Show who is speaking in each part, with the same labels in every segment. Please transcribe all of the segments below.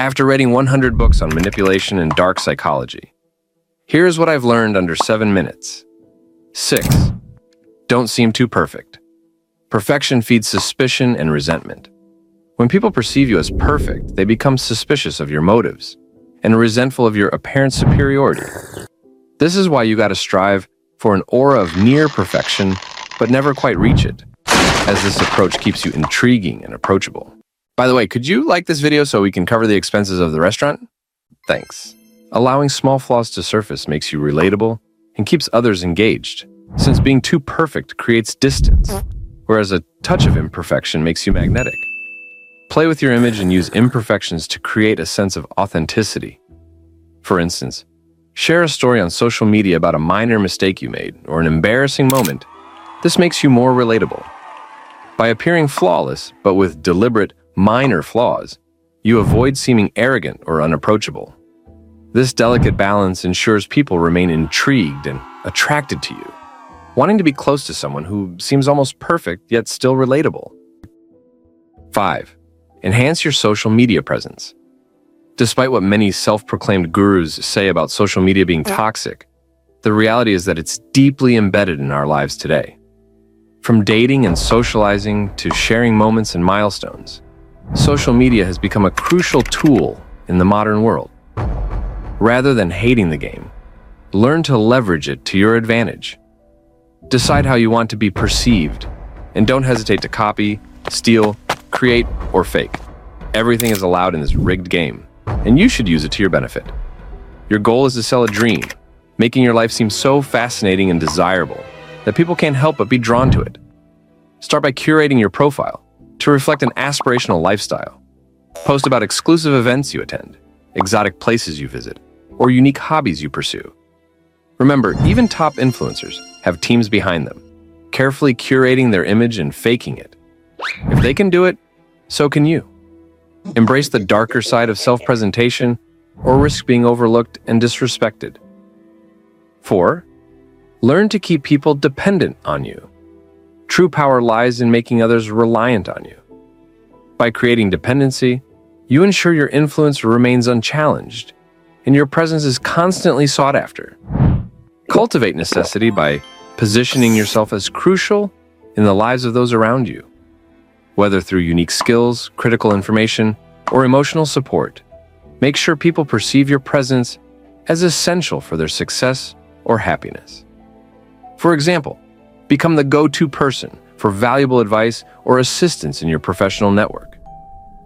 Speaker 1: After reading 100 books on manipulation and dark psychology, here's what I've learned under 7 minutes. 6. Don't seem too perfect. Perfection feeds suspicion and resentment. When people perceive you as perfect, they become suspicious of your motives and resentful of your apparent superiority. This is why you gotta strive for an aura of near perfection, but never quite reach it, as this approach keeps you intriguing and approachable. By the way, could you like this video so we can cover the expenses of the restaurant? Thanks. Allowing small flaws to surface makes you relatable and keeps others engaged, since being too perfect creates distance, whereas a touch of imperfection makes you magnetic. Play with your image and use imperfections to create a sense of authenticity. For instance, share a story on social media about a minor mistake you made or an embarrassing moment. This makes you more relatable. By appearing flawless, but with deliberate, minor flaws, you avoid seeming arrogant or unapproachable. This delicate balance ensures people remain intrigued and attracted to you, wanting to be close to someone who seems almost perfect yet still relatable. 5. Enhance your social media presence. Despite what many self proclaimed gurus say about social media being toxic, the reality is that it's deeply embedded in our lives today. From dating and socializing to sharing moments and milestones, social media has become a crucial tool in the modern world. Rather than hating the game, learn to leverage it to your advantage. Decide how you want to be perceived, and don't hesitate to copy, steal, create, or fake. Everything is allowed in this rigged game, and you should use it to your benefit. Your goal is to sell a dream, making your life seem so fascinating and desirable that people can't help but be drawn to it. Start by curating your profile to reflect an aspirational lifestyle. Post about exclusive events you attend, exotic places you visit, or unique hobbies you pursue. Remember, even top influencers have teams behind them, carefully curating their image and faking it. If they can do it, so can you. Embrace the darker side of self presentation or risk being overlooked and disrespected. 4. Learn to keep people dependent on you. True power lies in making others reliant on you. By creating dependency, you ensure your influence remains unchallenged and your presence is constantly sought after. Cultivate necessity by positioning yourself as crucial in the lives of those around you whether through unique skills, critical information, or emotional support. Make sure people perceive your presence as essential for their success or happiness. For example, become the go to person for valuable advice or assistance in your professional network.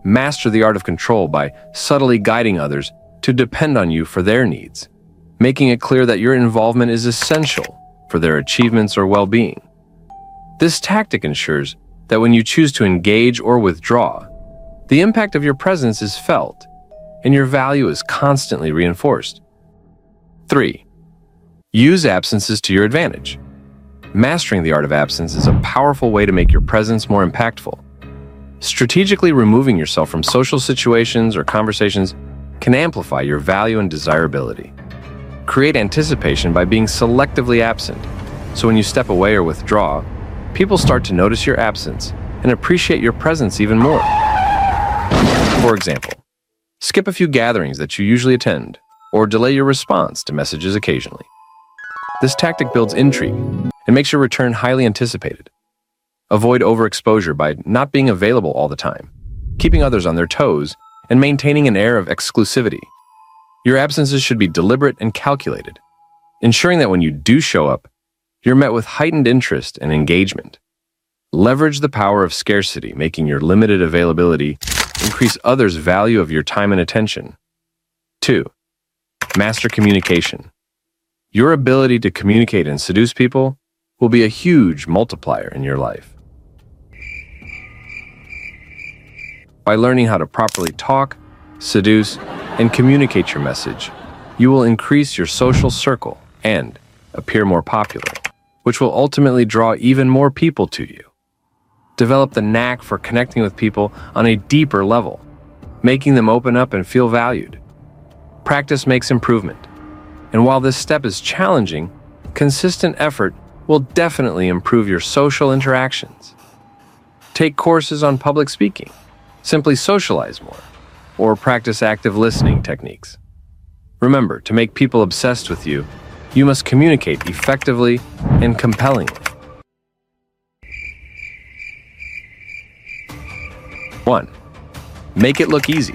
Speaker 1: Master the art of control by subtly guiding others to depend on you for their needs, making it clear that your involvement is essential for their achievements or well being. This tactic ensures that when you choose to engage or withdraw, the impact of your presence is felt and your value is constantly reinforced. 3. Use absences to your advantage. Mastering the art of absence is a powerful way to make your presence more impactful. Strategically removing yourself from social situations or conversations can amplify your value and desirability. Create anticipation by being selectively absent, so when you step away or withdraw, people start to notice your absence and appreciate your presence even more. For example, skip a few gatherings that you usually attend, or delay your response to messages occasionally. This tactic builds intrigue and makes your return highly anticipated. Avoid overexposure by not being available all the time, keeping others on their toes, and maintaining an air of exclusivity. Your absences should be deliberate and calculated, ensuring that when you do show up, you're met with heightened interest and engagement. Leverage the power of scarcity, making your limited availability increase others' value of your time and attention. 2. Master communication. Your ability to communicate and seduce people will be a huge multiplier in your life. By learning how to properly talk, seduce, and communicate your message, you will increase your social circle and appear more popular which will ultimately draw even more people to you. Develop the knack for connecting with people on a deeper level, making them open up and feel valued. Practice makes improvement. And while this step is challenging, consistent effort will definitely improve your social interactions. Take courses on public speaking. Simply socialize more. or practice active listening techniques. Remember, to make people obsessed with you, you must communicate effectively and compellingly. 1. Make it look easy.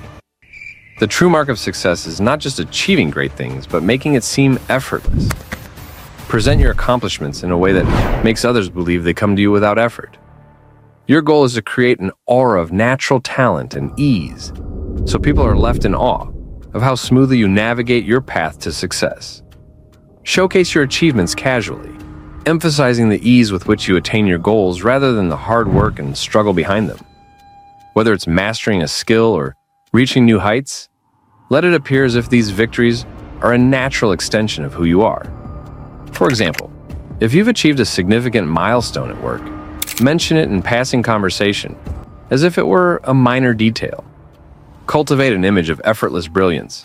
Speaker 1: The true mark of success is not just achieving great things, but making it seem effortless. Present your accomplishments in a way that makes others believe they come to you without effort. Your goal is to create an aura of natural talent and ease, so people are left in awe of how smoothly you navigate your path to success. Showcase your achievements casually, emphasizing the ease with which you attain your goals rather than the hard work and struggle behind them. Whether it's mastering a skill or reaching new heights, let it appear as if these victories are a natural extension of who you are. For example, if you've achieved a significant milestone at work, mention it in passing conversation as if it were a minor detail. Cultivate an image of effortless brilliance,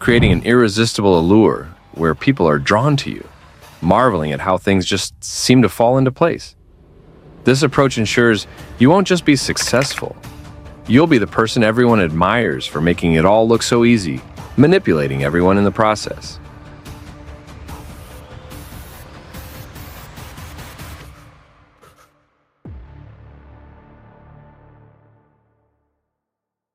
Speaker 1: creating an irresistible allure where people are drawn to you, marveling at how things just seem to fall into place. This approach ensures you won't just be successful, you'll be the person everyone admires for making it all look so easy, manipulating everyone in the process.